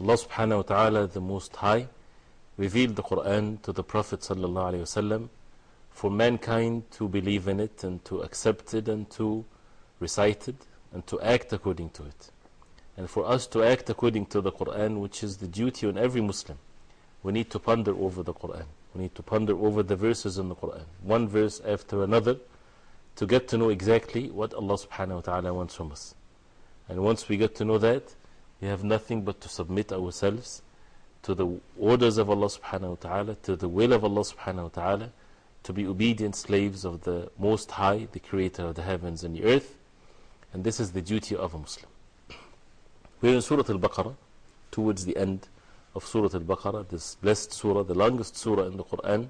Allah subhanahu wa ta'ala the most high revealed the Quran to the Prophet sallallahu alayhi wasallam for mankind to believe in it and to accept it and to recite it and to act according to it and for us to act according to the Quran which is the duty on every Muslim we need to ponder over the Quran. We need to ponder over the verses in the Quran, one verse after another, to get to know exactly what Allah subhanahu wa ta'ala wants from us. And once we get to know that, we have nothing but to submit ourselves to the orders of Allah subhanahu wa ta'ala, to the will of Allah subhanahu wa ta'ala, to be obedient slaves of the Most High, the Creator of the heavens and the earth. And this is the duty of a Muslim. We're in Surah Al Baqarah, towards the end of Surah Al Baqarah, this blessed surah, the longest surah in the Quran.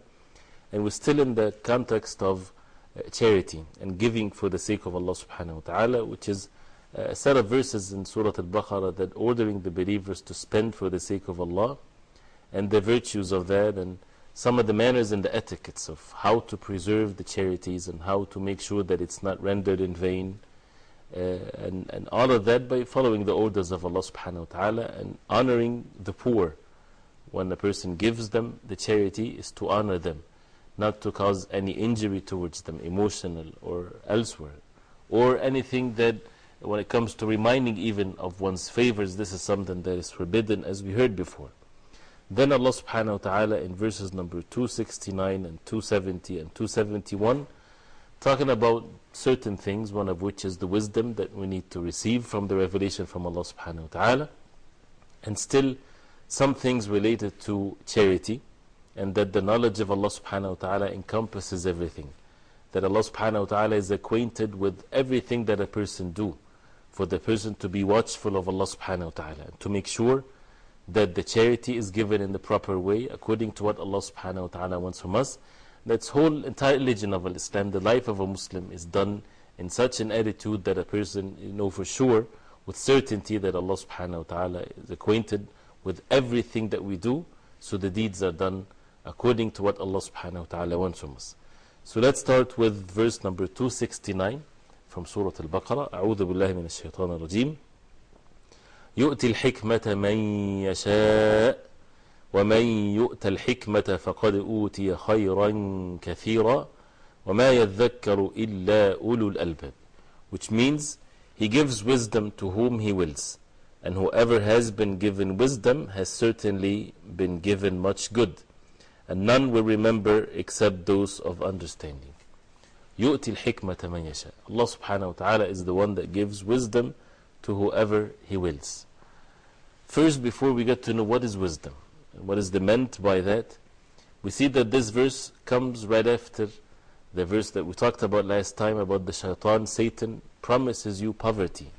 And we're still in the context of uh, charity and giving for the sake of Allah subhanahu wa ta'ala, which is a set of verses in Surah Al Baqarah that ordering the believers to spend for the sake of Allah and the virtues of that and some of the manners and the etiquettes of how to preserve the charities and how to make sure that it's not rendered in vain. Uh, and, and all of that by following the orders of Allah subhanahu wa ta'ala and honoring the poor. When a person gives them the charity is to honor them, not to cause any injury towards them, emotional or elsewhere, or anything that when it comes to reminding even of one's favors, this is something that is forbidden as we heard before. Then Allah subhanahu wa ta'ala in verses number 269 and 270 and 271 talking about certain things, one of which is the wisdom that we need to receive from the revelation from Allah subhanahu wa ta'ala, and still some things related to charity, and that the knowledge of Allah subhanahu wa ta'ala encompasses everything. That Allah subhanahu wa ta'ala is acquainted with everything that a person do, for the person to be watchful of Allah subhanahu wa ta'ala, to make sure that the charity is given in the proper way, according to what Allah subhanahu wa ta'ala wants from us, that's whole entire religion of Islam, the life of a Muslim is done in such an attitude that a person you know for sure, with certainty that Allah subhanahu wa ta'ala is acquainted with everything that we do, so the deeds are done according to what Allah subhanahu wa ta'ala wants from us. So let's start with verse number 269 from Surah Al Baqarah. أعوذ بالله من الشيطان الرجيم يؤتي الحكمة من يشاء ومن يؤت الحكمة فقد أوتي خيرا كثيرا وما يذكر إلا أولو الألباب which means he gives wisdom to whom he wills and whoever has been given wisdom has certainly been given much good and none will remember except those of understanding يؤتي الحكمة من يشاء Allah subhanahu wa ta'ala is the one that gives wisdom to whoever he wills first before we get to know what is wisdom what is the meant by that? We see that this verse comes right after the verse that we talked about last time about the shaitan, Satan promises you poverty,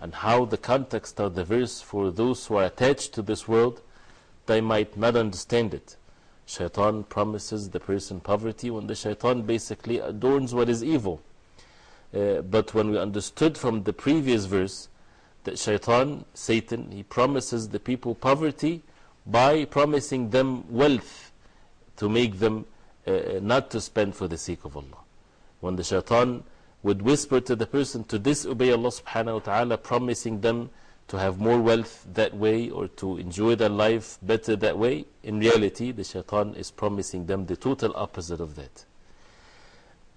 and how the context of the verse for those who are attached to this world, they might not understand it. Shaitan promises the person poverty when the shaitan basically adorns what is evil. Uh, but when we understood from the previous verse that shaitan, Satan, he promises the people poverty by promising them wealth to make them uh, not to spend for the sake of Allah. When the shaitan would whisper to the person to disobey Allah subhanahu wa ta'ala, promising them to have more wealth that way or to enjoy their life better that way, in reality, the shaitan is promising them the total opposite of that.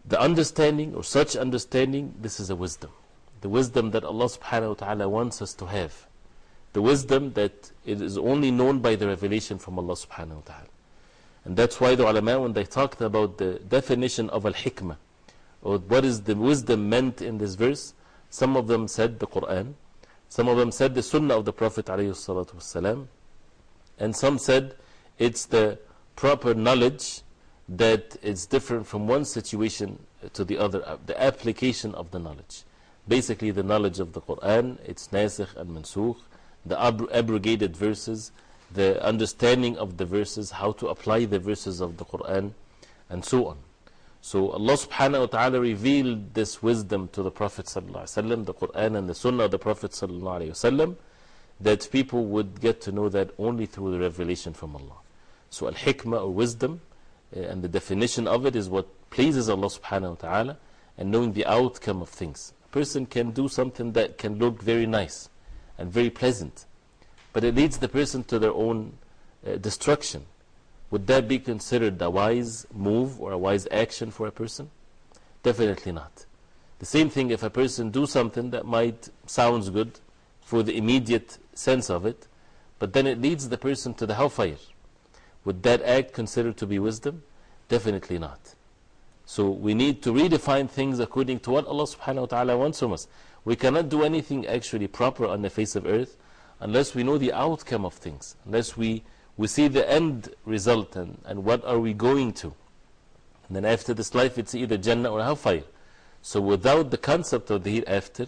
The understanding or such understanding, this is a wisdom. The wisdom that Allah subhanahu wa ta'ala wants us to have. the wisdom that it is only known by the revelation from Allah subhanahu wa ta'ala. And that's why the ulama, when they talked about the definition of al-hikmah, or what is the wisdom meant in this verse, some of them said the Quran, some of them said the Sunnah of the Prophet ﷺ, and some said it's the proper knowledge that is different from one situation to the other, uh, the application of the knowledge. Basically, the knowledge of the Quran, its nasikh and mansukh, the abrogated verses, the understanding of the verses, how to apply the verses of the Quran, and so on. So Allah subhanahu wa ta'ala revealed this wisdom to the Prophet sallallahu the Quran and the Sunnah of the Prophet sallallahu that people would get to know that only through the revelation from Allah. So al-hikmah or wisdom uh, and the definition of it is what pleases Allah subhanahu wa ta'ala and knowing the outcome of things. A person can do something that can look very nice and very pleasant, but it leads the person to their own uh, destruction. Would that be considered a wise move or a wise action for a person? Definitely not. The same thing if a person do something that might sounds good for the immediate sense of it, but then it leads the person to the hellfire. Would that act considered to be wisdom? Definitely not. So we need to redefine things according to what Allah subhanahu wa ta'ala wants from us. We cannot do anything actually proper on the face of earth unless we know the outcome of things, unless we we see the end result and, and what are we going to. And then after this life, it's either Jannah or Hellfire. So without the concept of the hereafter,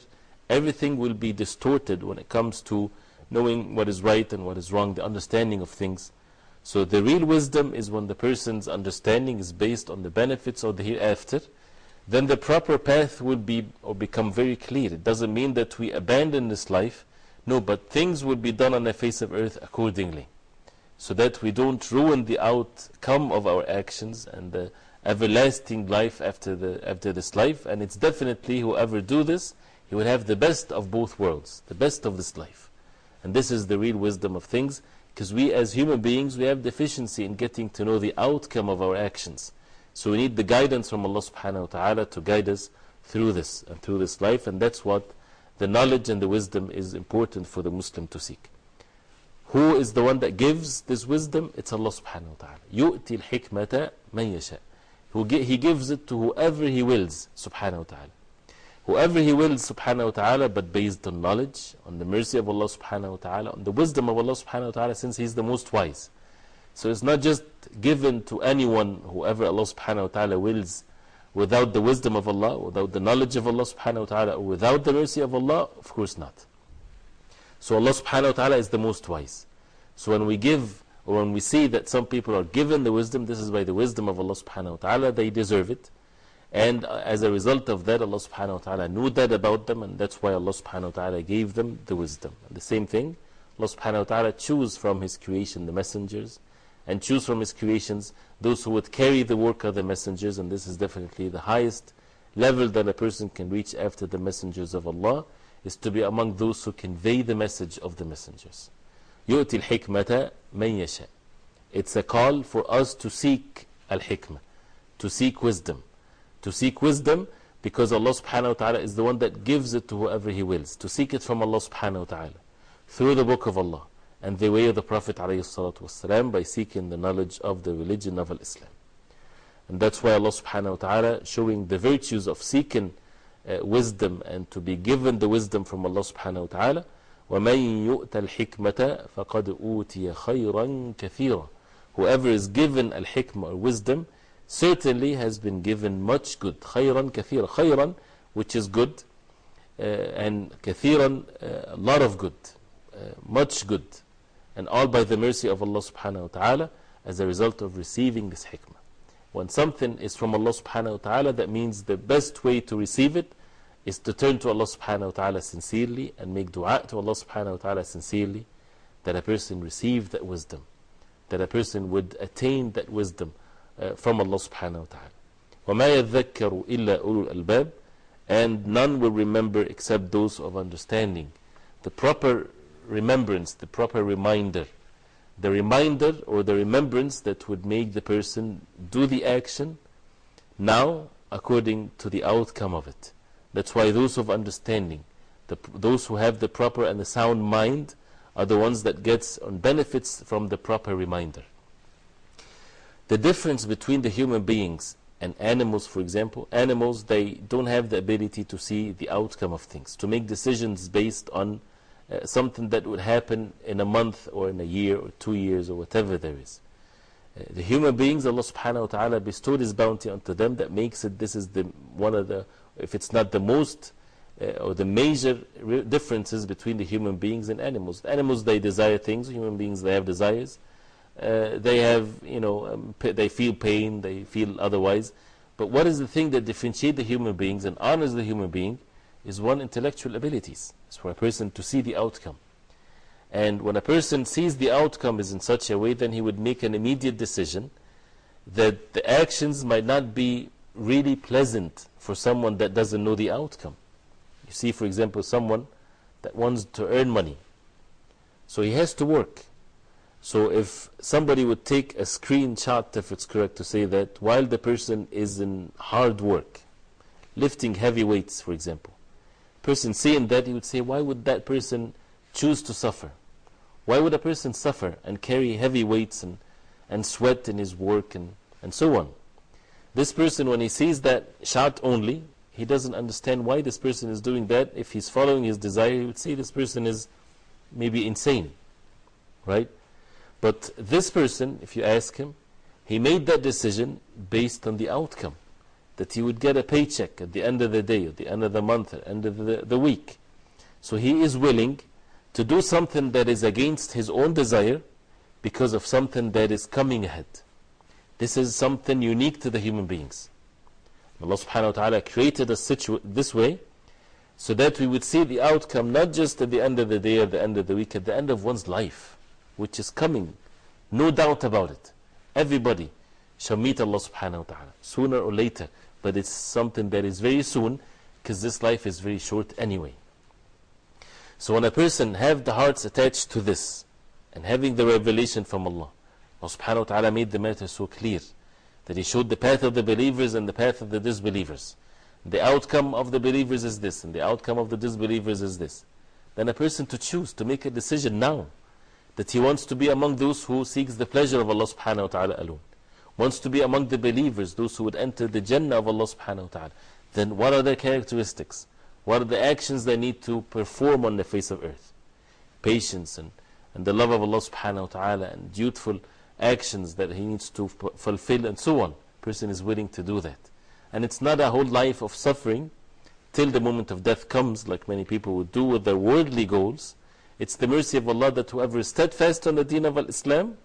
everything will be distorted when it comes to knowing what is right and what is wrong, the understanding of things. So the real wisdom is when the person's understanding is based on the benefits of the hereafter, then the proper path will be or become very clear. It doesn't mean that we abandon this life, no, but things will be done on the face of earth accordingly so that we don't ruin the outcome of our actions and the everlasting life after, the, after this life. And it's definitely whoever do this, he will have the best of both worlds, the best of this life. And this is the real wisdom of things, because we as human beings, we have deficiency in getting to know the outcome of our actions. So we need the guidance from Allah subhanahu wa ta'ala to guide us through this and through this life. And that's what the knowledge and the wisdom is important for the Muslim to seek. Who is the one that gives this wisdom? It's Allah subhanahu wa ta'ala. يُؤْتِ الْحِكْمَةَ مَنْ يَشَاء He gives it to whoever He wills, subhanahu wa ta'ala. Whoever He wills, subhanahu wa ta'ala, but based on knowledge, on the mercy of Allah subhanahu wa ta'ala, on the wisdom of Allah subhanahu wa ta'ala, since He's the most wise. So it's not just given to anyone, whoever Allah subhanahu wa ta'ala wills, without the wisdom of Allah, without the knowledge of Allah subhanahu wa ta'ala, or without the mercy of Allah? Of course not. So Allah subhanahu wa ta'ala is the most wise. So when we give or when we see that some people are given the wisdom, this is by the wisdom of Allah subhanahu wa ta'ala, they deserve it. And as a result of that, Allah subhanahu wa ta'ala knew that about them, and that's why Allah subhanahu wa ta'ala gave them the wisdom. The same thing, Allah subhanahu wa ta'ala choose from His creation the messengers, and choose from His creations those who would carry the work of the messengers, and this is definitely the highest level that a person can reach after the messengers of Allah is to be among those who convey the message of the messengers. يؤتي الحكمة من يشاء. It's a call for us to seek al-hikmah, to seek wisdom. To seek wisdom because Allah subhanahu wa ta'ala is the one that gives it to whoever He wills. To seek it from Allah subhanahu wa ta'ala through the book of Allah and the way of the Prophet والسلام, by seeking the knowledge of the religion of Islam. And that's why Allah subhanahu wa ta'ala showing the virtues of seeking uh, wisdom and to be given the wisdom from Allah subhanahu wa ta'ala. وَمَن يُؤْتَ الْحِكْمَةَ فَقَدْ أُوتِيَ خَيْرًا كَثِيرًا Whoever is given al-hikmah or wisdom certainly has been given much good. خَيْرًا كَثِيرًا خَيْرًا which is good uh, and كَثِيرًا uh, a lot of good. Uh, much good. And all by the mercy of Allah subhanahu wa ta'ala as a result of receiving this hikmah. When something is from Allah subhanahu wa ta'ala, that means the best way to receive it is to turn to Allah subhanahu wa ta'ala sincerely and make dua to Allah subhanahu wa ta'ala sincerely that a person receive that wisdom, that a person would attain that wisdom uh, from Allah subhanahu wa ta'ala. وَمَا يَذَّكَّرُ إِلَّا أُولُو الْأَلْبَابِ And none will remember except those of understanding. The proper remembrance, the proper reminder the reminder or the remembrance that would make the person do the action now according to the outcome of it. That's why those of understanding, the, those who have the proper and the sound mind, are the ones that gets benefits from the proper reminder. The difference between the human beings and animals, for example, animals, they don't have the ability to see the outcome of things, to make decisions based on uh, something that would happen in a month or in a year or two years or whatever there is. Uh, the human beings, Allah subhanahu wa ta'ala bestowed His bounty onto them that makes it, this is the, one of the, if it's not the most uh, or the major differences between the human beings and animals. Animals, they desire things, human beings, they have desires. Uh, they have, you know, um, they feel pain, they feel otherwise. But what is the thing that differentiates the human beings and honors the human being is one, intellectual abilities. It's for a person to see the outcome. And when a person sees the outcome is in such a way, then he would make an immediate decision that the actions might not be really pleasant for someone that doesn't know the outcome. You see, for example, someone that wants to earn money. So he has to work. So if somebody would take a screenshot, if it's correct to say that, while the person is in hard work, lifting heavy weights, for example, person seeing that, he would say, why would that person choose to suffer? Why would a person suffer and carry heavy weights and, and sweat in his work and, and so on? This person, when he sees that shot only, he doesn't understand why this person is doing that. If he's following his desire, he would say this person is maybe insane. Right? But this person, if you ask him, he made that decision based on the outcome. That he would get a paycheck at the end of the day, at the end of the month, at the end of the, the week. So he is willing to do something that is against his own desire because of something that is coming ahead. This is something unique to the human beings. Allah subhanahu wa ta'ala created us this way so that we would see the outcome not just at the end of the day, at the end of the week, at the end of one's life, which is coming. No doubt about it. Everybody shall meet Allah subhanahu wa ta'ala sooner or later, but it's something that is very soon because this life is very short anyway. So when a person have the hearts attached to this and having the revelation from Allah, Allah subhanahu wa ta'ala made the matter so clear that He showed the path of the believers and the path of the disbelievers. The outcome of the believers is this, and the outcome of the disbelievers is this. Then a person to choose, to make a decision now, that he wants to be among those who seeks the pleasure of Allah subhanahu wa ta'ala alone. Wants to be among the believers, those who would enter the Jannah of Allah subhanahu wa ta'ala. Then what are their characteristics? What are the actions they need to perform on the face of earth? Patience and, and the love of Allah subhanahu wa ta'ala and dutiful actions that he needs to fulfill and so on. Person is willing to do that. And it's not a whole life of suffering till the moment of death comes, like many people would do with their worldly goals. It's the mercy of Allah that whoever is steadfast on the deen of Islam,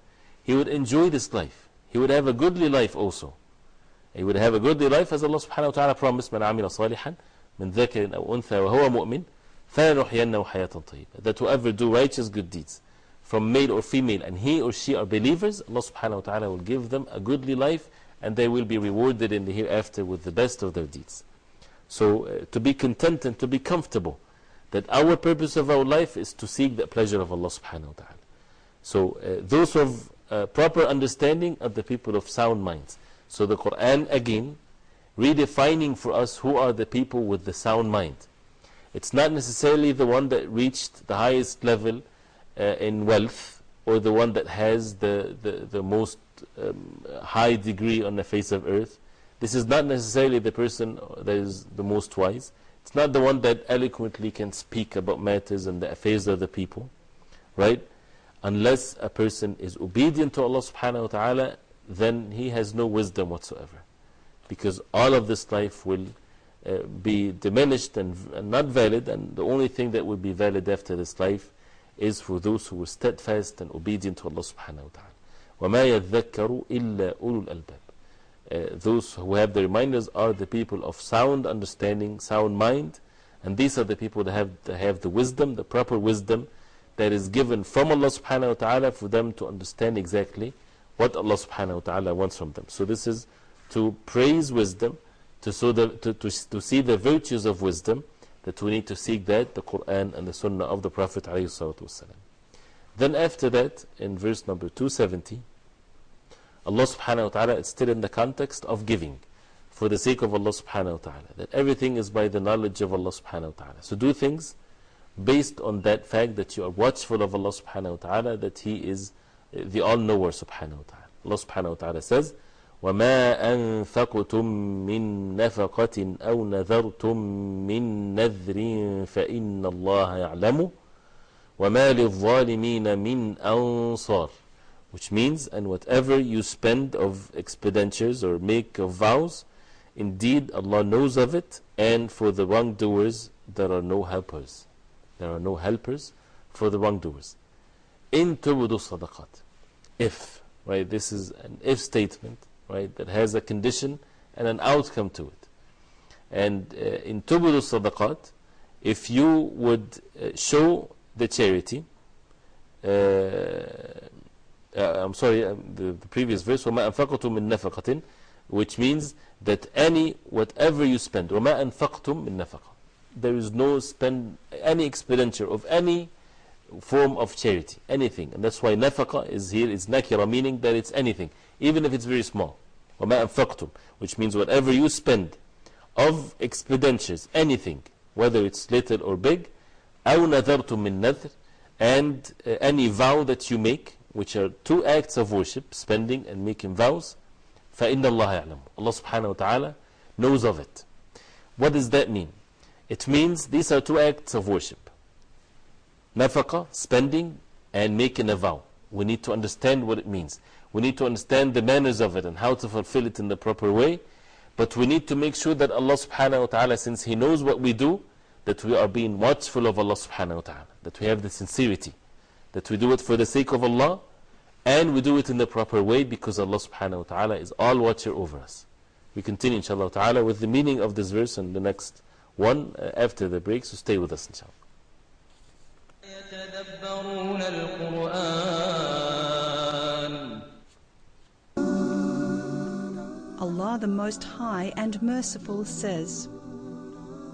he would enjoy this life. He would have a goodly life also. He would have a goodly life as Allah subhanahu wa ta'ala promised, من عمل صالحا من ذكر أو أنثى وهو مؤمن فلنحيينه حياة طيبة. That whoever do righteous good deeds from male or female and he or she are believers, Allah subhanahu wa ta'ala will give them a goodly life and they will be rewarded in the hereafter with the best of their deeds. So uh, to be content and to be comfortable that our purpose of our life is to seek the pleasure of Allah subhanahu wa ta'ala. So uh, those of uh, proper understanding are the people of sound minds. So the Quran again redefining for us who are the people with the sound mind. It's not necessarily the one that reached the highest level in wealth or the one that has the, the, the most um, high degree on the face of earth. This is not necessarily the person that is the most wise. It's not the one that eloquently can speak about matters and the affairs of the people, right? Unless a person is obedient to Allah subhanahu wa ta'ala, then he has no wisdom whatsoever. Because all of this life will uh, be diminished and, and not valid, and the only thing that will be valid after this life is for those who were steadfast and obedient to Allah subhanahu wa ta'ala. وَمَا يَذَّكَّرُ إِلَّا أُولُو الْأَلْبَابِ uh, those who have the reminders are the people of sound understanding, sound mind, and these are the people that have, that have the wisdom, the proper wisdom that is given from Allah subhanahu wa ta'ala for them to understand exactly what Allah subhanahu wa ta'ala wants from them. So, this is to praise wisdom, to, so the, to, to, to see the virtues of wisdom, that we need to seek that, the Quran and the Sunnah of the Prophet. Then, after that, in verse number 270, Allah subhanahu wa ta'ala is still in the context of giving for the sake of Allah subhanahu wa ta'ala. That everything is by the knowledge of Allah subhanahu wa ta'ala. So do things based on that fact that you are watchful of Allah subhanahu wa ta'ala, that He is the all knower subhanahu wa ta'ala. Allah subhanahu wa ta'ala says, وما أنفقتم من نفقة أو نذرتم من نذر فإن الله يعلم وما للظالمين من أنصار which means and whatever you spend of expenditures or make of vows indeed Allah knows of it and for the wrongdoers there are no helpers there are no helpers for the wrongdoers in tubudu sadaqat if right this is an if statement right, that has a condition and an outcome to it. And uh, in Tubudu Sadaqat, if you would uh, show the charity, uh, I'm sorry, um, the, the, previous verse, وَمَا أَنفَقْتُم مِّن نَفَقَةٍ which means that any, whatever you spend, وَمَا أَنفَقْتُم مِّن نَفَقَةٍ there is no spend, any expenditure of any form of charity, anything. And that's why nafaqah is here, it's nakira, meaning that it's anything, even if it's very small. وَمَا أَنفَقْتُمْ Which means whatever you spend of expenditures, anything, whether it's little or big, أَوْ نَذَرْتُم مِّن نَذْرٍ And uh, any vow that you make, which are two acts of worship, spending and making vows, فَإِنَّ اللَّهَ يَعْلَمُ Allah subhanahu wa ta'ala knows of it. What does that mean? It means these are two acts of worship. Nafaqa, spending, and making a vow. We need to understand what it means. We need to understand the manners of it and how to fulfill it in the proper way. But we need to make sure that Allah subhanahu wa ta'ala, since He knows what we do, that we are being watchful of Allah subhanahu wa ta'ala. That we have the sincerity. That we do it for the sake of Allah and we do it in the proper way because Allah subhanahu wa ta'ala is all watcher over us. We continue inshaAllah ta'ala with the meaning of this verse and the next one uh, after the break, so stay with us inshallah. Allah the Most High and Merciful says,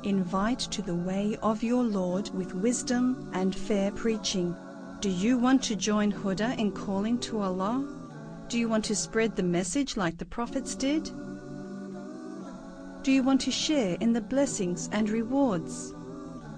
Invite to the way of your Lord with wisdom and fair preaching. Do you want to join Huda in calling to Allah? Do you want to spread the message like the prophets did? Do you want to share in the blessings and rewards?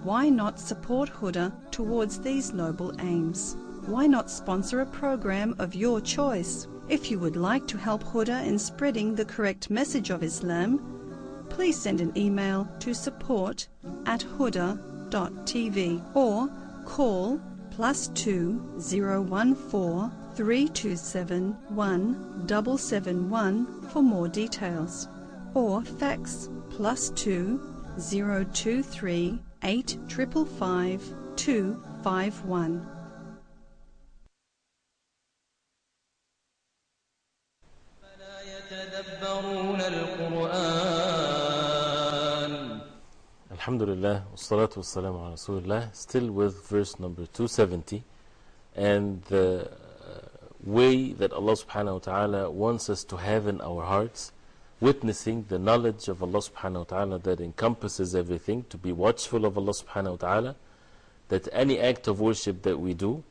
Why not support Huda towards these noble aims? Why not sponsor a program of your choice? If you would like to help Huda in spreading the correct message of Islam, please send an email to support at huda.tv or call plus two zero one four three two seven one double seven one for more details or fax plus two zero two three eight triple five two five one. يتدبرون القرآن Alhamdulillah, wassalatu wassalamu ala Rasulullah. Still with verse number 270 and the uh, way that Allah subhanahu wa ta'ala wants us to have in our hearts, witnessing the knowledge of Allah subhanahu wa ta'ala that encompasses everything, to be watchful of Allah subhanahu wa ta'ala, that any act of worship that we do,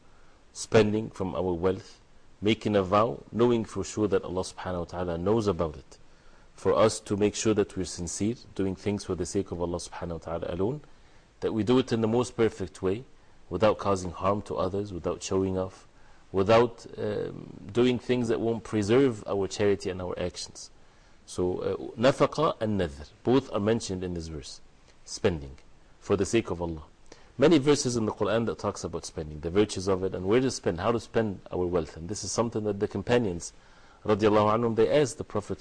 spending from our wealth, making a vow, knowing for sure that Allah subhanahu wa ta'ala knows about it. For us to make sure that we're sincere, doing things for the sake of Allah subhanahu wa ta'ala alone, that we do it in the most perfect way, without causing harm to others, without showing off, without um, doing things that won't preserve our charity and our actions. So, uh, nafaqa and nadhr, both are mentioned in this verse. Spending, for the sake of Allah many verses in the Quran that talks about spending, the virtues of it, and where to spend, how to spend our wealth. And this is something that the companions, radiallahu anhum, they asked the Prophet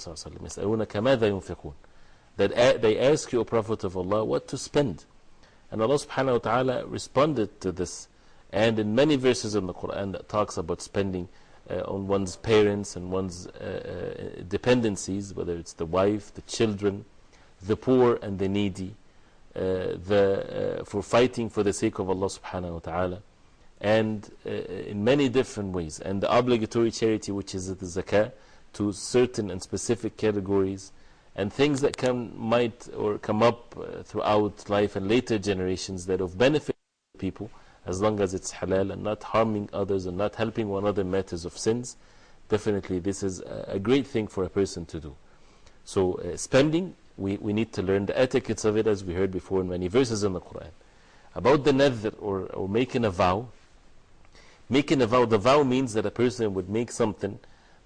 that they ask you, O Prophet of Allah, what to spend. And Allah subhanahu wa ta'ala responded to this. And in many verses in the Quran that talks about spending uh, on one's parents and one's uh, uh, dependencies, whether it's the wife, the children, the poor and the needy, the, uh, for fighting for the sake of Allah subhanahu wa ta'ala. And uh, in many different ways. And the obligatory charity which is the zakah to certain and specific categories. And things that come, might or come up throughout life and later generations that of benefit people as long as it's halal and not harming others and not helping one another matters of sins definitely this is a great thing for a person to do. So uh, spending we, we need to learn the etiquettes of it as we heard before in many verses in the Quran. About the nadhr or, or making a vow, making a vow, the vow means that a person would make something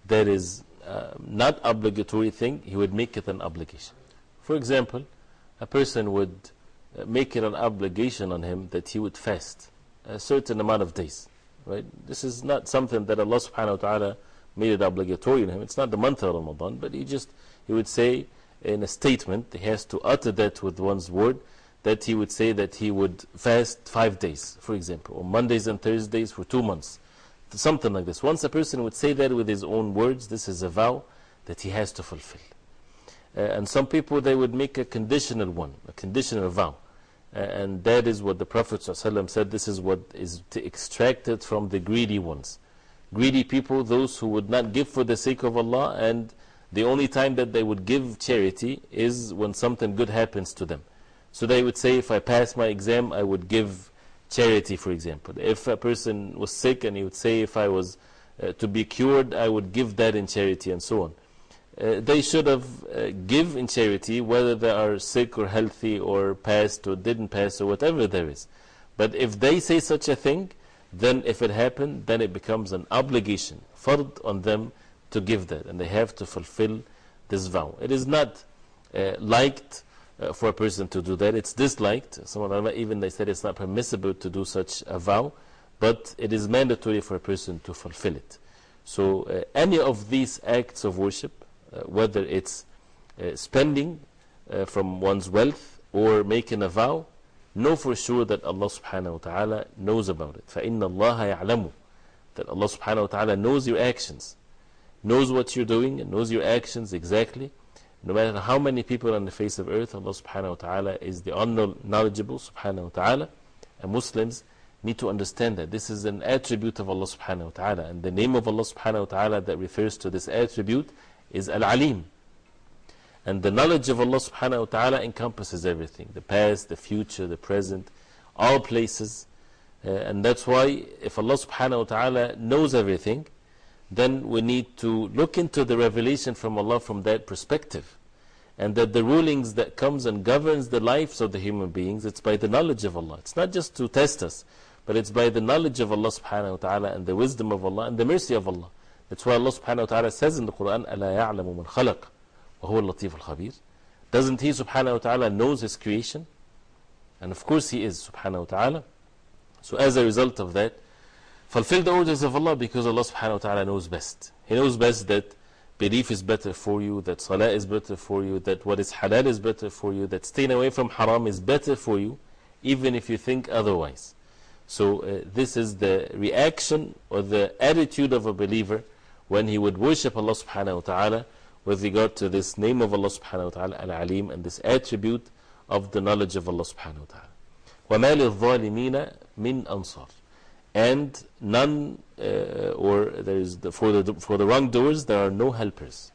that is uh, not obligatory thing, he would make it an obligation. For example, a person would uh, make it an obligation on him that he would fast a certain amount of days. Right? This is not something that Allah subhanahu wa ta'ala made it obligatory on him. It's not the month of Ramadan, but he just, he would say in a statement, he has to utter that with one's word, that he would say that he would fast five days, for example, or Mondays and Thursdays for two months. Something like this. Once a person would say that with his own words, this is a vow that he has to fulfill. Uh, and some people, they would make a conditional one, a conditional vow. Uh, and that is what the Prophet ﷺ said, this is what is extracted from the greedy ones. Greedy people, those who would not give for the sake of Allah, and the only time that they would give charity is when something good happens to them. So they would say, if I pass my exam, I would give charity, for example. If a person was sick and he would say, if I was uh, to be cured, I would give that in charity, and so on. Uh, they should have uh, give in charity, whether they are sick or healthy or passed or didn't pass or whatever there is. But if they say such a thing, then if it happened, then it becomes an obligation, fard on them to give that, and they have to fulfill this vow. It is not uh, liked uh, for a person to do that. It's disliked. Some even they said it's not permissible to do such a vow, but it is mandatory for a person to fulfill it. So, uh, any of these acts of worship, uh, whether it's uh, spending uh, from one's wealth or making a vow, know for sure that Allah subhanahu wa ta'ala knows about it. فَإِنَّ اللَّهَ يَعْلَمُ That Allah subhanahu wa ta'ala knows your actions, knows what you're doing, and knows your actions exactly. No matter how many people on the face of earth, Allah subhanahu wa ta'ala is the knowledgeable subhanahu wa ta'ala. And Muslims need to understand that this is an attribute of Allah subhanahu wa ta'ala. And the name of Allah subhanahu wa ta'ala that refers to this attribute is Al Alim. And the knowledge of Allah subhanahu wa ta'ala encompasses everything the past, the future, the present, all places. Uh, and that's why, if Allah subhanahu wa ta'ala knows everything, then we need to look into the revelation from Allah from that perspective. And that the rulings that comes and governs the lives of the human beings, it's by the knowledge of Allah. It's not just to test us, but it's by the knowledge of Allah subhanahu wa ta'ala and the wisdom of Allah and the mercy of Allah. That's why Allah subhanahu wa ta'ala says in the Quran, أَلَا يَعْلَمُ مَنْ خَلَقَ وَهُوَ اللَّطِيفُ الْخَبِيرُ Doesn't He subhanahu wa ta'ala knows His creation? And of course He is subhanahu wa ta'ala. So as a result of that, Fulfill the orders of Allah because Allah subhanahu wa ta'ala knows best. He knows best that belief is better for you, that salah is better for you, that what is halal is better for you, that staying away from haram is better for you, even if you think otherwise. So, uh, this is the reaction or the attitude of a believer when he would worship Allah subhanahu wa ta'ala with regard to this name of Allah subhanahu wa ta'ala, Al Alim, and this attribute of the knowledge of Allah subhanahu wa ta'ala. وَمَا لِلظَّالِمِينَ مِنْ أَنصَارٍ and none, uh, or there is the, for, the, for the wrongdoers, there are no helpers.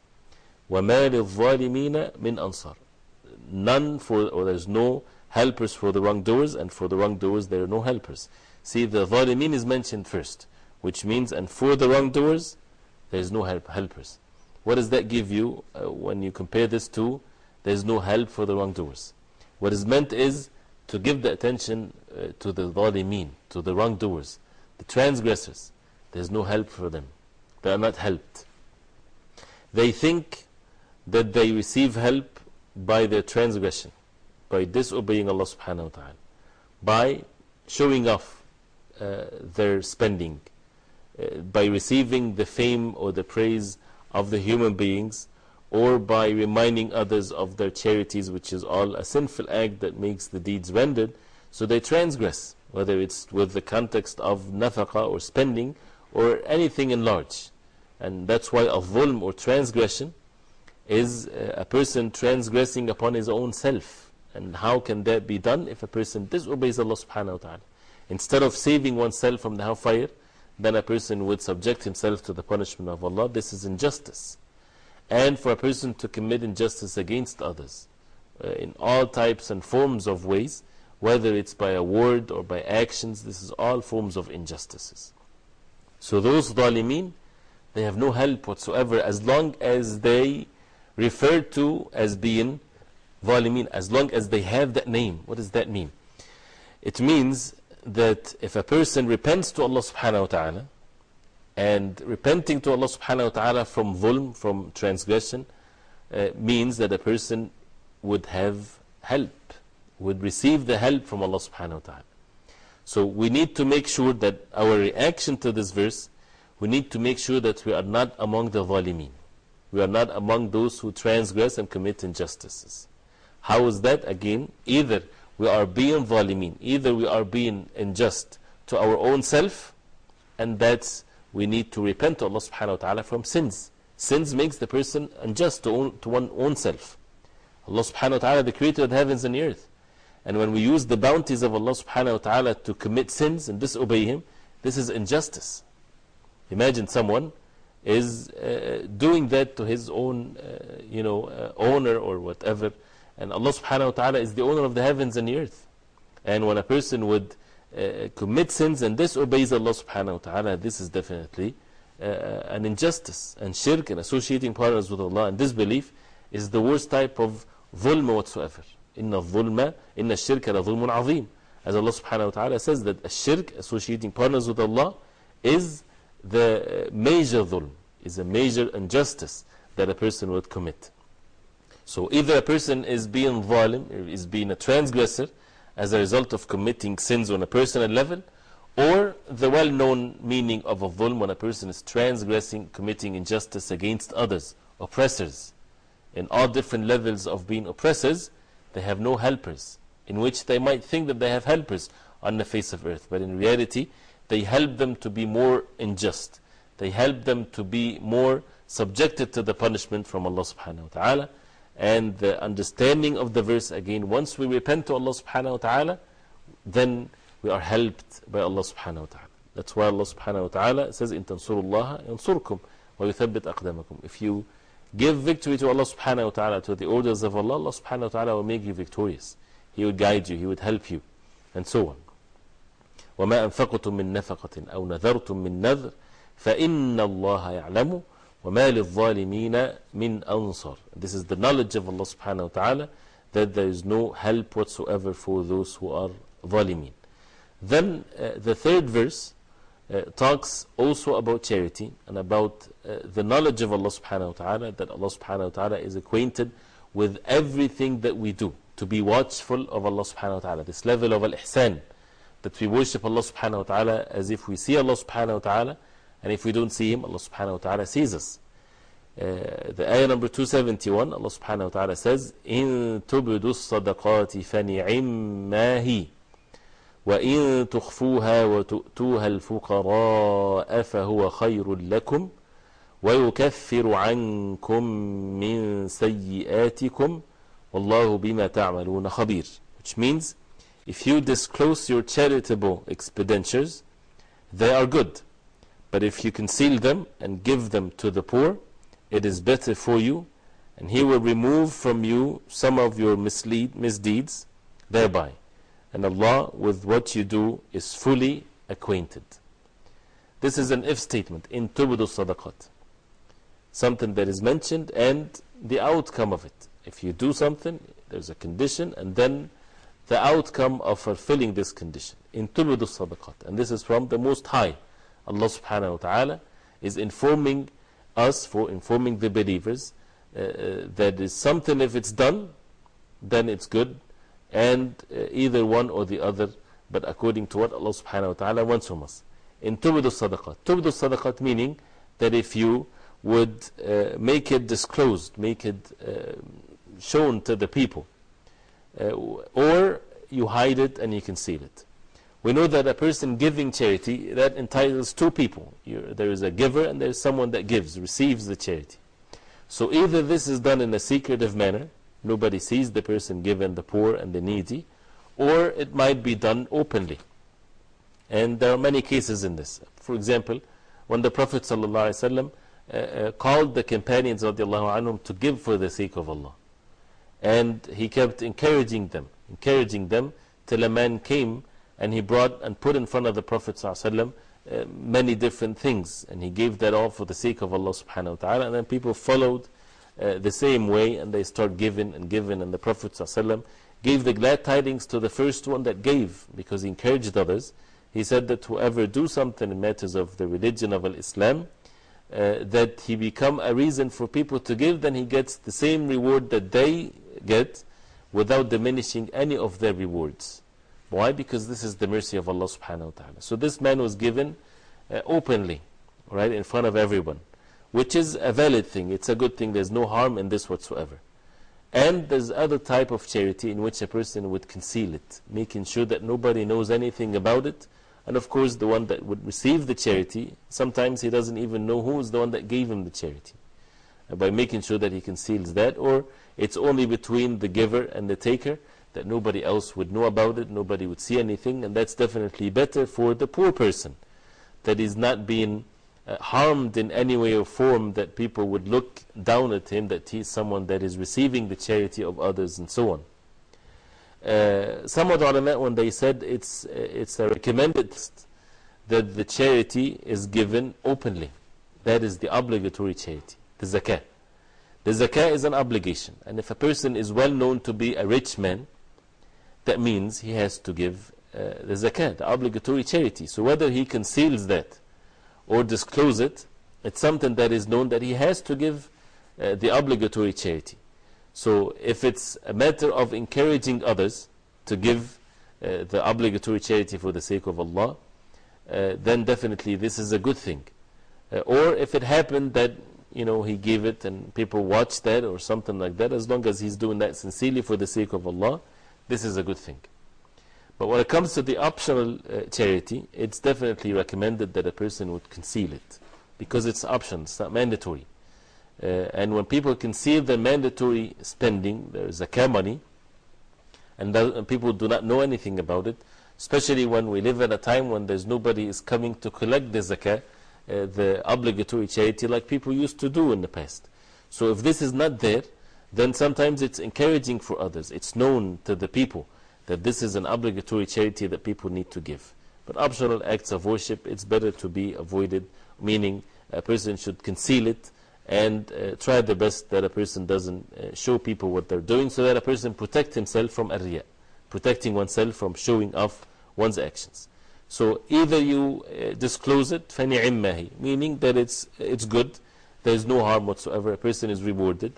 وَمَا لِلظَّالِمِينَ مِنْ أَنصَارٍ None for, or there's no helpers for the wrongdoers, and for the wrongdoers, there are no helpers. See, the ظالمين is mentioned first, which means, and for the wrongdoers, there is no help, helpers. What does that give you uh, when you compare this to there is no help for the wrongdoers? What is meant is to give the attention uh, to the ظالمين, to the wrongdoers the transgressors, there's no help for them. They are not helped. They think that they receive help by their transgression, by disobeying Allah subhanahu wa ta'ala, by showing off uh, their spending, uh, by receiving the fame or the praise of the human beings, or by reminding others of their charities, which is all a sinful act that makes the deeds rendered. So they transgress whether it's with the context of nafaqa or spending or anything in large. And that's why a dhulm or transgression is uh, a person transgressing upon his own self. And how can that be done if a person disobeys Allah subhanahu wa ta'ala? Instead of saving oneself from the hellfire, then a person would subject himself to the punishment of Allah. This is injustice. And for a person to commit injustice against others uh, in all types and forms of ways, whether it's by a word or by actions, this is all forms of injustices. So those dhalimeen, they have no help whatsoever as long as they refer to as being dhalimeen, as long as they have that name. What does that mean? It means that if a person repents to Allah subhanahu wa ta'ala, and repenting to Allah subhanahu wa ta'ala from dhulm, from transgression, uh, means that a person would have help, would receive the help from Allah subhanahu wa ta'ala. So we need to make sure that our reaction to this verse, we need to make sure that we are not among the zalimeen. We are not among those who transgress and commit injustices. How is that? Again, either we are being zalimeen, either we are being unjust to our own self, and that's we need to repent to Allah subhanahu wa ta'ala from sins. Sins makes the person unjust to, own, to one own self. Allah subhanahu wa ta'ala, the creator of the heavens and the earth. And when we use the bounties of Allah subhanahu wa ta'ala to commit sins and disobey Him, this is injustice. Imagine someone is uh, doing that to his own uh, you know, uh, owner or whatever. And Allah subhanahu wa ta'ala is the owner of the heavens and the earth. And when a person would commit sins and disobeys Allah subhanahu wa ta'ala, this is definitely an injustice. And shirk and associating partners with Allah and disbelief is the worst type of dhulm whatsoever. Dhulma, inna shirka la dhulmun azim. As Allah subhanahu wa ta'ala says that a shirk, associating partners with Allah, is the uh, major dhulm, is a major injustice that a person would commit. So either a person is being zalim, is being a transgressor as a result of committing sins on a personal level, or the well known meaning of a dhulm when a person is transgressing, committing injustice against others, oppressors. In all different levels of being oppressors, they have no helpers, in which they might think that they have helpers on the face of earth, but in reality, they help them to be more unjust. They help them to be more subjected to the punishment from Allah subhanahu wa ta'ala. And the understanding of the verse again, once we repent to Allah subhanahu wa ta'ala, then we are helped by Allah subhanahu wa ta'ala. That's why Allah subhanahu wa ta'ala says, In tansurullaha yansurkum wa yuthabbit aqdamakum. If you give victory to Allah subhanahu wa ta'ala, to the orders of Allah, Allah subhanahu wa ta'ala will make you victorious. He would guide you, He would help you, and so on. وما أنفقتم من نفقة أو نذرتم من نذر فإن الله يعلم وما للظالمين من أنصر This is the knowledge of Allah subhanahu wa ta'ala that there is no help whatsoever for those who are ظالمين Then uh, the third verse uh, talks also about charity and about uh, the knowledge of Allah subhanahu wa ta'ala that Allah subhanahu wa ta'ala is acquainted with everything that we do to be watchful of Allah subhanahu wa ta'ala this level of al-ihsan that we worship Allah subhanahu wa ta'ala as if we see Allah subhanahu wa ta'ala, and if we don't see Him, Allah subhanahu wa ta'ala sees us. Uh, the ayah number 271, Allah subhanahu wa ta'ala says, إِن تُبْدُوا الصَّدَقَاتِ فَنِعِمَّا هِي وإن تخفوها وتؤتوها الفقراء فهو خير لكم ويكفر عنكم من سيئاتكم والله بما تعملون خبير which means if you disclose your charitable expenditures, they are good. But if you conceal them and give them to the poor, it is better for you, and He will remove from you some of your mislead, misdeeds thereby. And Allah, with what you do, is fully acquainted. This is an if statement in Tubudu Sadaqat. Something that is mentioned and the outcome of it. If you do something, there's a condition, and then the outcome of fulfilling this condition in tubudu sadaqat. And this is from the Most High. Allah subhanahu wa ta'ala is informing us, for informing the believers, uh, uh, that is something if it's done, then it's good, and uh, either one or the other, but according to what Allah subhanahu wa ta'ala wants from us. In tubudu sadaqat. Tubudu sadaqat meaning that if you would uh, make it disclosed, make it uh, shown to the people, uh, or you hide it and you conceal it. We know that a person giving charity, that entitles two people. You're, there is a giver and there is someone that gives, receives the charity. So either this is done in a secretive manner, nobody sees the person given the poor and the needy, or it might be done openly. And there are many cases in this. For example, when the Prophet ﷺ, uh, uh, called the companions عنهم, to give for the sake of Allah. And he kept encouraging them, encouraging them till a man came and he brought and put in front of the Prophet ﷺ, uh, many different things. And he gave that all for the sake of Allah subhanahu wa ta'ala. And then people followed uh, the same way and they start giving and giving. And the Prophet ﷺ gave the glad tidings to the first one that gave because he encouraged others. He said that whoever do something in matters of the religion of Islam, uh, that he become a reason for people to give, then he gets the same reward that they get without diminishing any of their rewards. Why? Because this is the mercy of Allah subhanahu wa ta'ala. So this man was given uh, openly, right, in front of everyone, which is a valid thing. It's a good thing. There's no harm in this whatsoever. And there's other type of charity in which a person would conceal it, making sure that nobody knows anything about it. And of course, the one that would receive the charity, sometimes he doesn't even know who is the one that gave him the charity. By making sure that he conceals that, or it's only between the giver and the taker that nobody else would know about it, nobody would see anything, and that's definitely better for the poor person that is not being uh, harmed in any way or form, that people would look down at him, that he is someone that is receiving the charity of others, and so on. Uh, some of the ulama, when they said it's, uh, it's a recommended that the charity is given openly, that is the obligatory charity, the zakah. The zakah is an obligation, and if a person is well known to be a rich man, that means he has to give uh, the zakat, the obligatory charity. So whether he conceals that or disclose it, it's something that is known that he has to give uh, the obligatory charity. So if it's a matter of encouraging others to give uh, the obligatory charity for the sake of Allah, then definitely this is a good thing. or if it happened that you know, he gave it and people watched that or something like that, as long as he's doing that sincerely for the sake of Allah, this is a good thing. But when it comes to the optional uh, charity, it's definitely recommended that a person would conceal it because it's optional, it's not mandatory. Uh, and when people conceal their mandatory spending, their zakah money, and, and, people do not know anything about it, especially when we live at a time when there's nobody is coming to collect the zakah, uh, the obligatory charity, like people used to do in the past. So if this is not there, then sometimes it's encouraging for others. It's known to the people that this is an obligatory charity that people need to give. But optional acts of worship, it's better to be avoided, meaning a person should conceal it and uh, try the best that a person doesn't uh, show people what they're doing so that a person protects himself from riyah, protecting oneself from showing off one's actions. So either you uh, disclose it, فَنِعِمَّهِ meaning that it's, it's good, there's no harm whatsoever, a person is rewarded.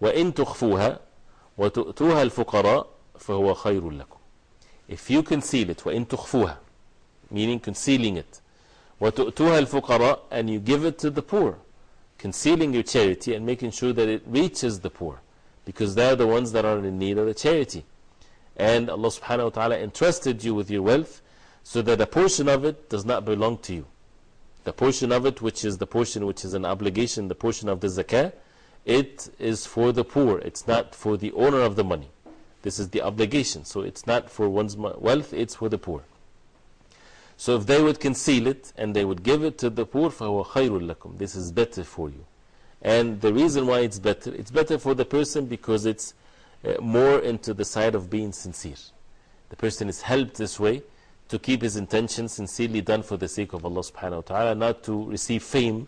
وَإِن تُخْفُوهَا وَتُؤْتُوهَا الْفُقَرَاءَ فهو خير لكم if you conceal it وإن تخفوها meaning concealing it وتؤتوها الفقراء and you give it to the poor concealing your charity and making sure that it reaches the poor because they are the ones that are in need of the charity and Allah subhanahu wa ta'ala entrusted you with your wealth so that a portion of it does not belong to you the portion of it which is the portion which is an obligation the portion of the zakah it is for the poor it's not for the owner of the money this is the obligation. So it's not for one's wealth, it's for the poor. So if they would conceal it and they would give it to the poor, فَهُوَ خَيْرٌ لَكُمْ This is better for you. And the reason why it's better, it's better for the person because it's uh, more into the side of being sincere. The person is helped this way to keep his intention sincerely done for the sake of Allah subhanahu wa ta'ala, not to receive fame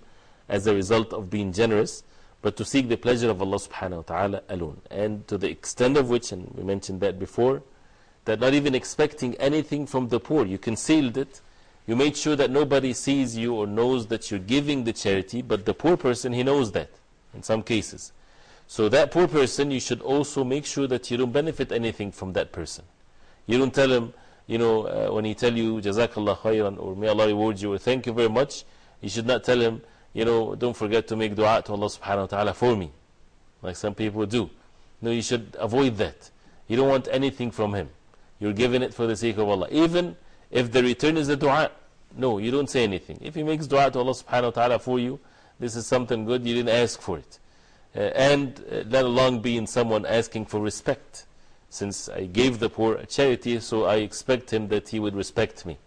as a result of being generous, but to seek the pleasure of Allah subhanahu wa ta'ala alone. And to the extent of which, and we mentioned that before, that not even expecting anything from the poor, you concealed it. You made sure that nobody sees you or knows that you're giving the charity, but the poor person, he knows that in some cases. So, that poor person, you should also make sure that you don't benefit anything from that person. You don't tell him, you know, uh, when he tell you, Jazakallah khairan, or may Allah reward you, or thank you very much, you should not tell him, you know, don't forget to make dua to Allah subhanahu wa ta'ala for me, like some people do. No, you should avoid that. You don't want anything from Him. You're giving it for the sake of Allah. Even if the return is a dua, no, you don't say anything. If He makes dua to Allah subhanahu wa ta'ala for you, this is something good, you didn't ask for it. Uh, and uh, let alone being someone asking for respect. Since I gave the poor a charity, so I expect him that he would respect me,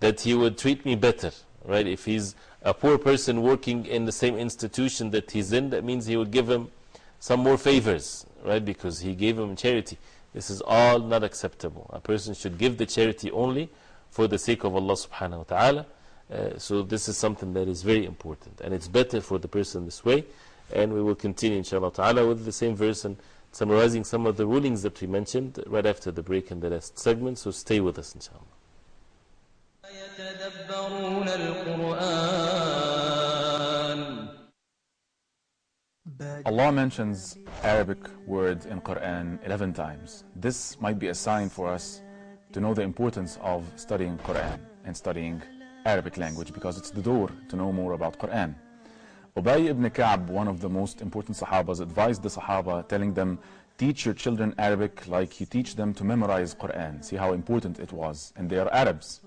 that he would treat me better. Right? If he's a poor person working in the same institution that he's in, that means he would give him some more favors, right? Because he gave him charity. This is all not acceptable. A person should give the charity only for the sake of Allah subhanahu wa ta'ala. Uh, so, this is something that is very important. And it's better for the person this way. And we will continue, inshallah ta'ala, with the same verse and summarizing some of the rulings that we mentioned right after the break in the last segment. So stay with us, inshallah. يتدبرون القرآن Allah mentions Arabic words in Quran 11 times. This might be a sign for us to know the importance of studying Quran and studying Arabic language because it's the door to know more about Quran. Ubay ibn Ka'b, one of the most important Sahabas, advised the Sahaba telling them, teach your children Arabic like you teach them to memorize Quran. See how important it was. And they are Arabs.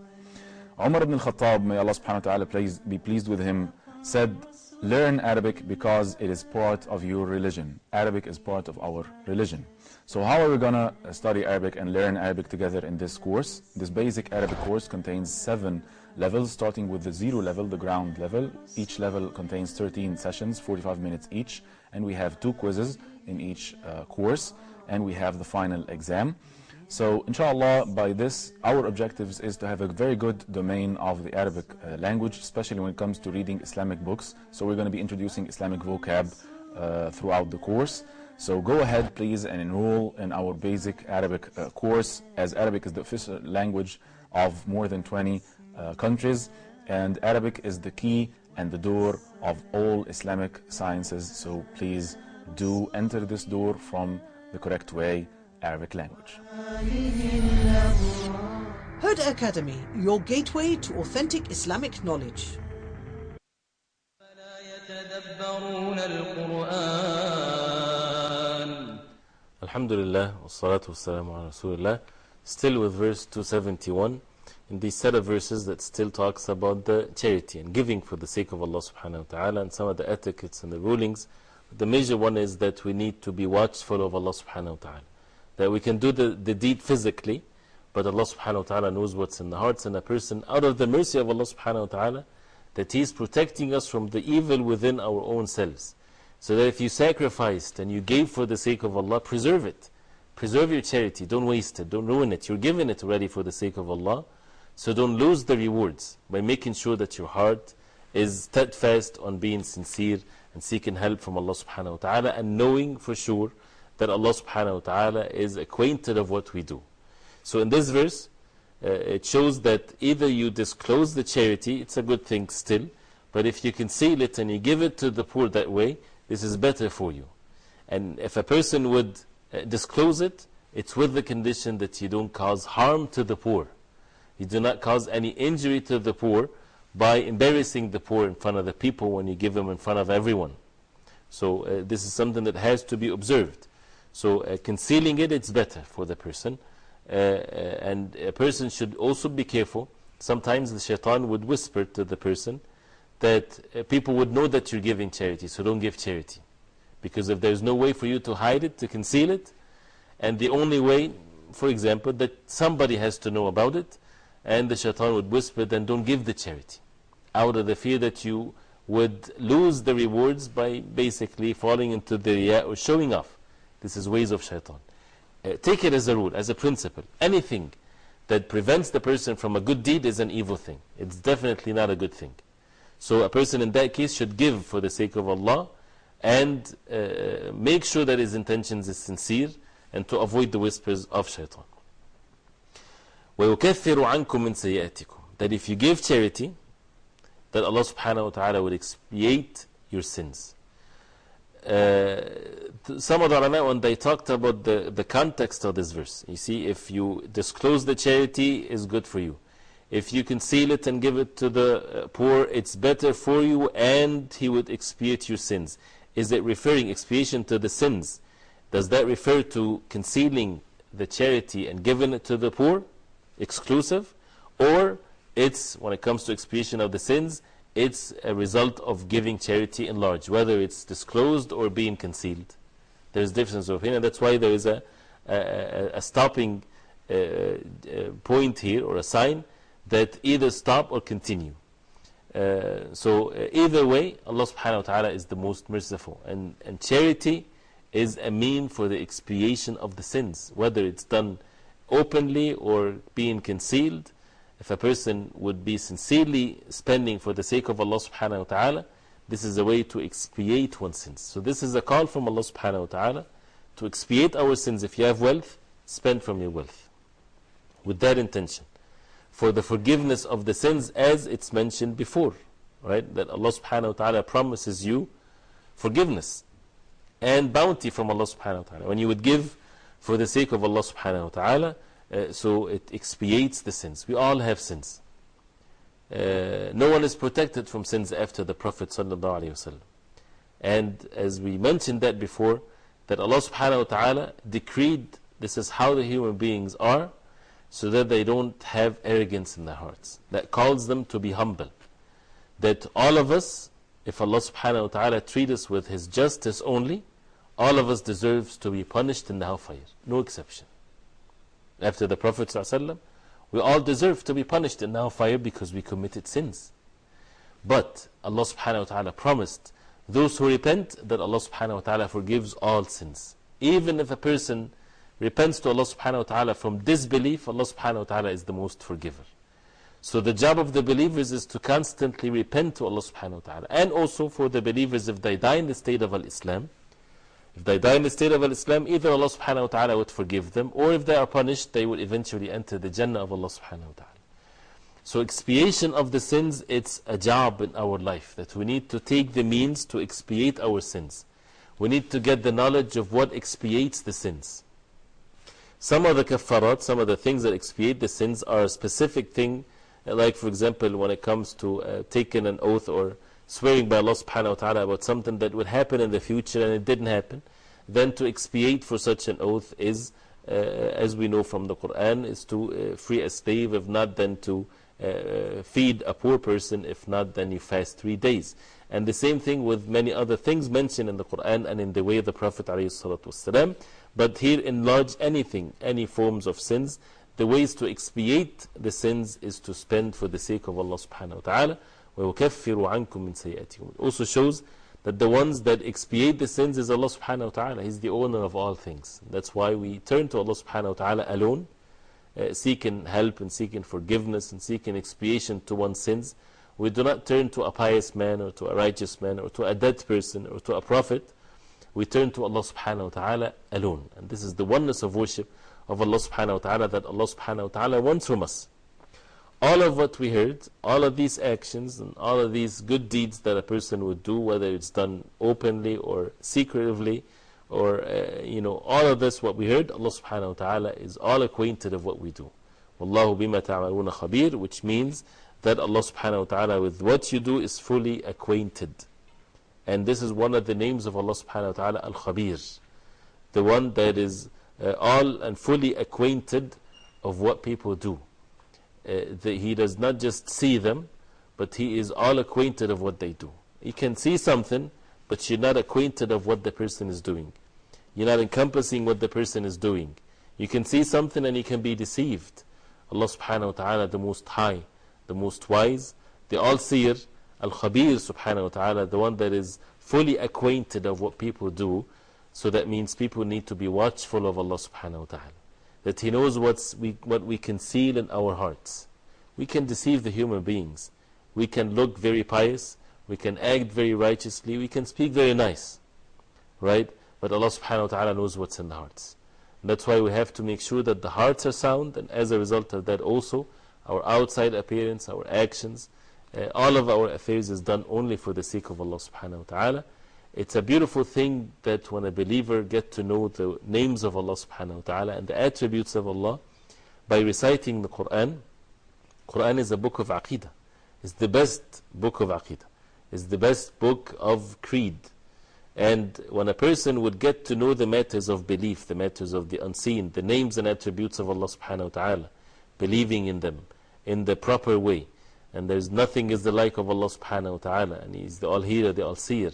Umar ibn al-Khattab, may Allah subhanahu wa ta'ala be pleased with him, said, learn Arabic because it is part of your religion. Arabic is part of our religion. So how are we going to study Arabic and learn Arabic together in this course? This basic Arabic course contains seven levels, starting with the zero level, the ground level. Each level contains 13 sessions, 45 minutes each, and we have two quizzes in each uh, course, and we have the final exam. So, inshallah, by this, our objectives is to have a very good domain of the Arabic uh, language, especially when it comes to reading Islamic books. So, we're going to be introducing Islamic vocab uh, throughout the course. So, go ahead, please, and enroll in our basic Arabic uh, course, as Arabic is the official language of more than 20 uh, countries, and Arabic is the key and the door of all Islamic sciences. So, please do enter this door from the correct way, Arabic language. Huda Academy, your gateway to authentic Islamic knowledge. Alhamdulillah, wassalatu wassalamu ala. Still with verse 271, in the set of verses that still talks about the charity and giving for the sake of Allah subhanahu wa ta'ala and some of the etiquettes and the rulings. The major one is that we need to be watchful of Allah subhanahu wa ta'ala. That we can do the, the deed physically, but Allah subhanahu wa ta'ala knows what's in the hearts and a person out of the mercy of Allah subhanahu wa ta'ala that He is protecting us from the evil within our own selves. So that if you sacrificed and you gave for the sake of Allah, preserve it. Preserve your charity. Don't waste it. Don't ruin it. You're giving it already for the sake of Allah. So don't lose the rewards by making sure that your heart is steadfast on being sincere and seeking help from Allah subhanahu wa ta'ala and knowing for sure that Allah subhanahu wa ta'ala is acquainted of what we do. So in this verse, uh, it shows that either you disclose the charity, it's a good thing still, but if you conceal it and you give it to the poor that way, this is better for you. And if a person would uh, disclose it, it's with the condition that you don't cause harm to the poor. You do not cause any injury to the poor by embarrassing the poor in front of the people when you give them in front of everyone. So, uh, this is something that has to be observed. So, uh, concealing it, it's better for the person. Uh, uh, and a person should also be careful. Sometimes the shaitan would whisper to the person that uh, people would know that you're giving charity, so don't give charity. Because if there's no way for you to hide it, to conceal it, and the only way, for example, that somebody has to know about it, and the shaitan would whisper, then don't give the charity. Out of the fear that you would lose the rewards by basically falling into the riyah or showing off. This is ways of shaitan. Uh, take it as a rule, as a principle. Anything that prevents the person from a good deed is an evil thing. It's definitely not a good thing. So a person in that case should give for the sake of Allah and uh, make sure that his intentions is sincere and to avoid the whispers of shaitan. وَيُكَثِّرُ عَنْكُم مِّن سَيِّئَاتِكُم That if you give charity, that Allah subhanahu wa ta'ala will expiate your sins. Uh, some of the ulama, when they talked about the, the context of this verse, you see, if you disclose the charity, is good for you. If you conceal it and give it to the uh, poor, it's better for you and He would expiate your sins. Is it referring expiation to the sins? Does that refer to concealing the charity and giving it to the poor, exclusive? Or it's, when it comes to expiation of the sins, it's a result of giving charity in large, whether it's disclosed or being concealed. There's difference of opinion. That's why there is a, a, a stopping uh, uh, point here or a sign that either stop or continue. Uh, so, uh, either way, Allah subhanahu wa ta'ala is the most merciful. And, and charity is a mean for the expiation of the sins, whether it's done openly or being concealed. If a person would be sincerely spending for the sake of Allah subhanahu wa ta'ala, this is a way to expiate one's sins. So, this is a call from Allah subhanahu wa ta'ala to expiate our sins, if you have wealth, spend from your wealth. With that intention. For the forgiveness of the sins, as it's mentioned before. Right? That Allah subhanahu wa ta'ala promises you forgiveness and bounty from Allah subhanahu wa ta'ala. When you would give for the sake of Allah subhanahu wa ta'ala, uh, so it expiates the sins. We all have sins. Uh, no one is protected from sins after the Prophet And as we mentioned that before, that Allah subhanahu wa ta'ala decreed this is how the human beings are, so that they don't have arrogance in their hearts. That calls them to be humble. That all of us, if Allah subhanahu wa ta'ala treat us with His justice only, all of us deserves to be punished in the hellfire. No exception. After the Prophet we all deserve to be punished in the hellfire because we committed sins. But Allah subhanahu wa ta'ala promised those who repent that Allah subhanahu wa ta'ala forgives all sins. Even if a person repents to Allah subhanahu wa ta'ala from disbelief, Allah subhanahu wa ta'ala is the most forgiver. So the job of the believers is to constantly repent to Allah subhanahu wa ta'ala. And also for the believers, if they die in the state of Al-Islam, if they die in the state of Al-Islam, either Allah subhanahu wa ta'ala would forgive them, or if they are punished, they would eventually enter the Jannah of Allah subhanahu wa ta'ala. So expiation of the sins, it's a job in our life, that we need to take the means to expiate our sins. We need to get the knowledge of what expiates the sins. Some of the kaffarat, some of the things that expiate the sins are a specific thing, like for example when it comes to uh, taking an oath or swearing by Allah subhanahu wa ta'ala about something that would happen in the future and it didn't happen, then to expiate for such an oath is, uh, as we know from the Quran, is to uh, free a slave, if not then to uh, feed a poor person, if not then you fast three days. And the same thing with many other things mentioned in the Quran and in the way of the Prophet ﷺ. But here enlarge anything, any forms of sins. The ways to expiate the sins is to spend for the sake of Allah subhanahu wa ta'ala. وَيُكَفِّرُ عَنْكُم مِّن سَيِّئَاتِكُمْ It also shows that the ones that expiate the sins is Allah subhanahu wa ta'ala. He's the owner of all things. That's why we turn to Allah subhanahu wa ta'ala alone, uh, seeking help and seeking forgiveness and seeking expiation to one's sins. We do not turn to a pious man or to a righteous man or to a dead person or to a prophet. We turn to Allah subhanahu wa ta'ala alone. And this is the oneness of worship of Allah subhanahu wa ta'ala that Allah subhanahu wa ta'ala wants from us. All of what we heard, all of these actions and all of these good deeds that a person would do, whether it's done openly or secretively, or, uh, you know, all of this, what we heard, Allah subhanahu wa ta'ala is all acquainted of what we do. Wallahu bima ta'amaluna khabir, which means that Allah subhanahu wa ta'ala with what you do is fully acquainted. And this is one of the names of Allah subhanahu wa ta'ala, Al Khabir. The one that is uh, all and fully acquainted of what people do. Uh, the, he does not just see them, but He is all acquainted of what they do. You can see something, but you're not acquainted of what the person is doing. You're not encompassing what the person is doing. You can see something and you can be deceived. Allah subhanahu wa ta'ala, the most high, the most wise, the all seer, Al Khabir subhanahu wa ta'ala, the one that is fully acquainted of what people do. So that means people need to be watchful of Allah subhanahu wa ta'ala that He knows what's we, what we conceal in our hearts. We can deceive the human beings. We can look very pious. We can act very righteously. We can speak very nice. Right? But Allah subhanahu wa ta'ala knows what's in the hearts. That's why we have to make sure that the hearts are sound, and as a result of that, also our outside appearance, our actions, uh, all of our affairs is done only for the sake of Allah subhanahu wa ta'ala. It's a beautiful thing that when a believer gets to know the names of Allah subhanahu wa ta'ala and the attributes of Allah by reciting the Quran. Quran is a book of Aqidah. It's the best book of Aqidah. It's the best book of creed. And when a person would get to know the matters of belief, the matters of the unseen, the names and attributes of Allah subhanahu wa ta'ala, believing in them in the proper way. And there's nothing is the like of Allah subhanahu wa ta'ala. And He's the all hearer, the all seer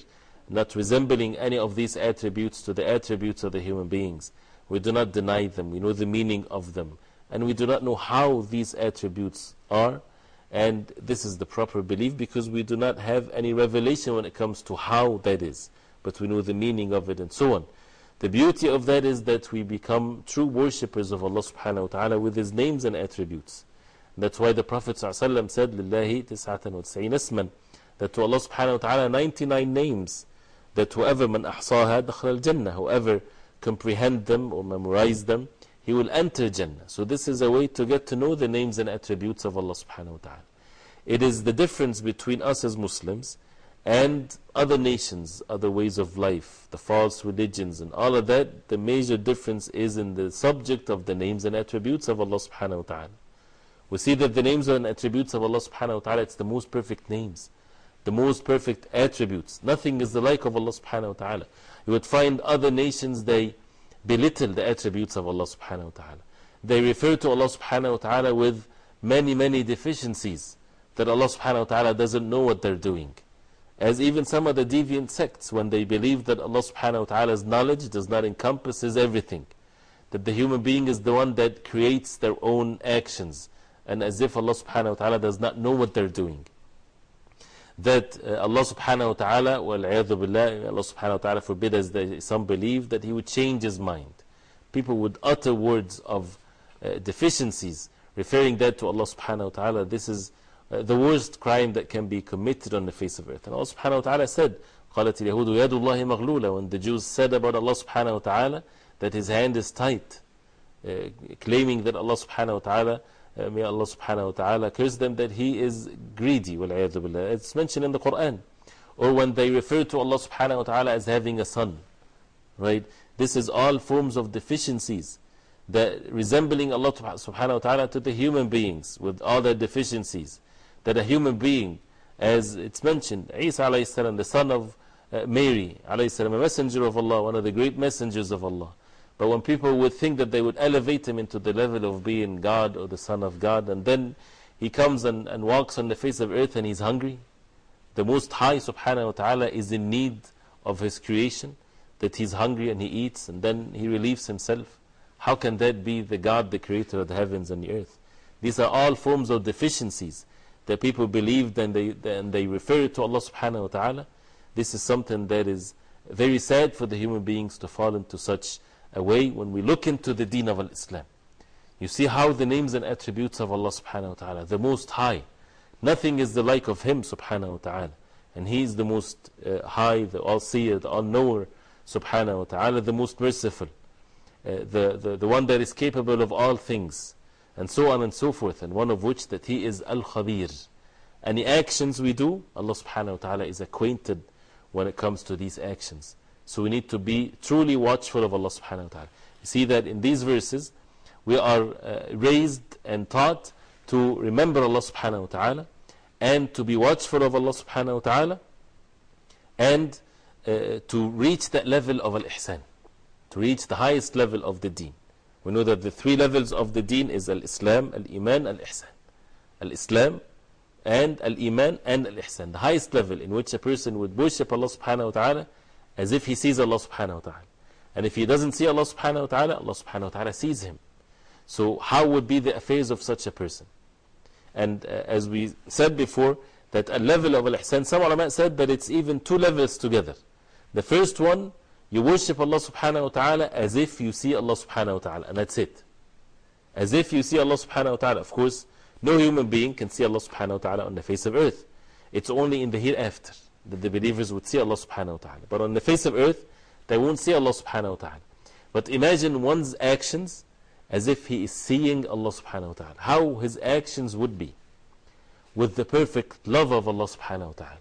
not resembling any of these attributes to the attributes of the human beings. We do not deny them, we know the meaning of them, and we do not know how these attributes are. And this is the proper belief because we do not have any revelation when it comes to how that is, but we know the meaning of it and so on. The beauty of that is that we become true worshippers of Allah subhanahu wa ta'ala with His names and attributes. That's why the Prophet ﷺ said, لِلَّهِ تِسْعَةً وَتِسْعِينَ اسْمًا That to Allah subhanahu wa ta'ala 99 names that whoever man ahsaha dakhala al-jannah, whoever comprehend them or memorize them, he will enter Jannah. So, this is a way to get to know the names and attributes of Allah subhanahu wa ta'ala. It is the difference between us as Muslims and other nations, other ways of life, the false religions, and all of that. The major difference is in the subject of the names and attributes of Allah subhanahu wa ta'ala. We see that the names and attributes of Allah subhanahu wa ta'ala, it's the most perfect names, the most perfect attributes. Nothing is the like of Allah subhanahu wa ta'ala. You would find other nations, they belittle the attributes of Allah subhanahu wa ta'ala. They refer to Allah subhanahu wa ta'ala with many, many deficiencies that Allah subhanahu wa ta'ala doesn't know what they're doing. As even some of the deviant sects, when they believe that Allah subhanahu wa ta'ala's knowledge does not encompasses everything, that the human being is the one that creates their own actions, and as if Allah subhanahu wa ta'ala does not know what they're doing That uh, Allah subhanahu wa ta'ala, well, billah, Allah subhanahu wa ta'ala forbid as they, some believe that He would change His mind. People would utter words of uh, deficiencies, referring that to Allah subhanahu wa ta'ala. This is uh, the worst crime that can be committed on the face of earth. And Allah subhanahu wa ta'ala said, قالت اليهود يد الله مغلولة When the Jews said about Allah subhanahu wa ta'ala that His hand is tight, uh, claiming that Allah subhanahu wa ta'ala uh, may Allah subhanahu wa ta'ala curse them that He is greedy. It's mentioned in the Quran. Or when they refer to Allah subhanahu wa ta'ala as having a son. Right? This is all forms of deficiencies. That resembling Allah subhanahu wa ta'ala to the human beings with all their deficiencies. That a human being, as it's mentioned, Isa alayhi salam, the son of uh, Mary alayhi salam, a messenger of Allah, one of the great messengers of Allah. But when people would think that they would elevate him into the level of being God or the Son of God, and then he comes and, and walks on the face of earth and he's hungry, the Most High subhanahu wa ta'ala is in need of his creation, that he's hungry and he eats and then he relieves himself. How can that be the God, the creator of the heavens and the earth? These are all forms of deficiencies that people believe and they, and they refer to Allah subhanahu wa ta'ala. This is something that is very sad for the human beings to fall into such away when we look into the deen of Islam. You see how the names and attributes of Allah subhanahu wa ta'ala, the most high. Nothing is the like of Him subhanahu wa ta'ala. And He is the most uh, high, the all seer, the all knower subhanahu wa ta'ala, the most merciful, uh, the, the, the one that is capable of all things, and so on and so forth. And one of which that He is Al Khabir. Any actions we do, Allah subhanahu wa ta'ala is acquainted when it comes to these actions. So we need to be truly watchful of Allah subhanahu wa ta'ala. You see that in these verses, we are uh, raised and taught to remember Allah subhanahu wa ta'ala and to be watchful of Allah subhanahu wa ta'ala and uh, to reach that level of al-ihsan, to reach the highest level of the deen. We know that the three levels of the deen is al-Islam, al-Iman, al-Ihsan. Al-Islam and al-Iman and al-Ihsan. The highest level in which a person would worship Allah subhanahu wa ta'ala as if he sees Allah subhanahu wa ta'ala. And if he doesn't see Allah subhanahu wa ta'ala, Allah subhanahu wa ta'ala sees him. So, how would be the affairs of such a person? And uh, as we said before, that a level of al-ihsan, some ulama said that it's even two levels together. The first one, you worship Allah subhanahu wa ta'ala as if you see Allah subhanahu wa ta'ala, and that's it. As if you see Allah subhanahu wa ta'ala. Of course, no human being can see Allah subhanahu wa ta'ala on the face of earth. It's only in the hereafter that the believers would see Allah subhanahu wa ta'ala. But on the face of earth, they won't see Allah subhanahu wa ta'ala. But imagine one's actions as if he is seeing Allah subhanahu wa ta'ala. How his actions would be with the perfect love of Allah subhanahu wa ta'ala.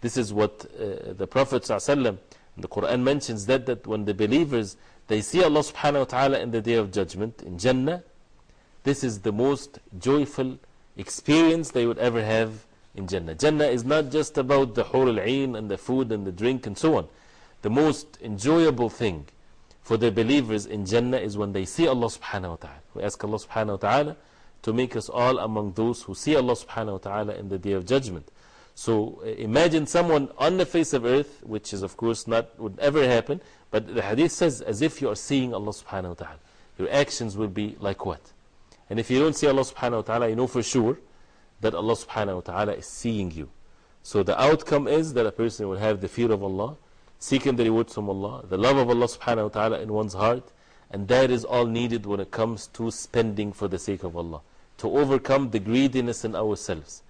This is what uh, the Prophet ﷺ, the Quran mentions that, that when the believers they see Allah subhanahu wa ta'ala in the day of judgment in Jannah, this is the most joyful experience they would ever have in Jannah. Jannah is not just about the hur al and the food and the drink and so on. The most enjoyable thing for the believers in Jannah is when they see Allah subhanahu wa ta'ala. We ask Allah subhanahu wa ta'ala to make us all among those who see Allah subhanahu wa ta'ala in the day of judgment. So uh, imagine someone on the face of earth, which is of course not would ever happen, but the hadith says as if you are seeing Allah subhanahu wa ta'ala. Your actions will be like what? And if you don't see Allah subhanahu wa ta'ala, you know for sure that Allah subhanahu wa ta'ala is seeing you. So the outcome is that a person will have the fear of Allah, seeking the rewards from Allah, the love of Allah subhanahu wa ta'ala in one's heart, and that is all needed when it comes to spending for the sake of Allah, to overcome the greediness in ourselves.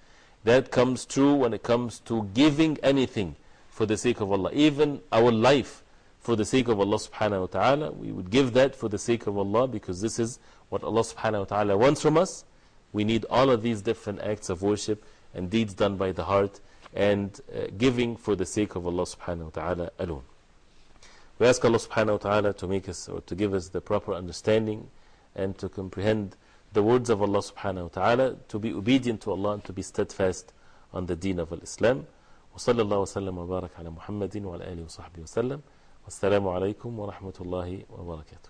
That comes true when it comes to giving anything for the sake of Allah, even our life for the sake of Allah subhanahu wa ta'ala. We would give that for the sake of Allah because this is what Allah subhanahu wa ta'ala wants from us. We need all of these different acts of worship and deeds done by the heart and uh, giving for the sake of Allah subhanahu wa ta'ala alone. We ask Allah subhanahu wa ta'ala to make us or to give us the proper understanding and to comprehend the words of Allah subhanahu wa ta'ala, to be obedient to Allah and to be steadfast on the deen of Islam. وصلى الله وسلم وبارك على محمد وعلى آله وصحبه وسلم والسلام عليكم ورحمة الله وبركاته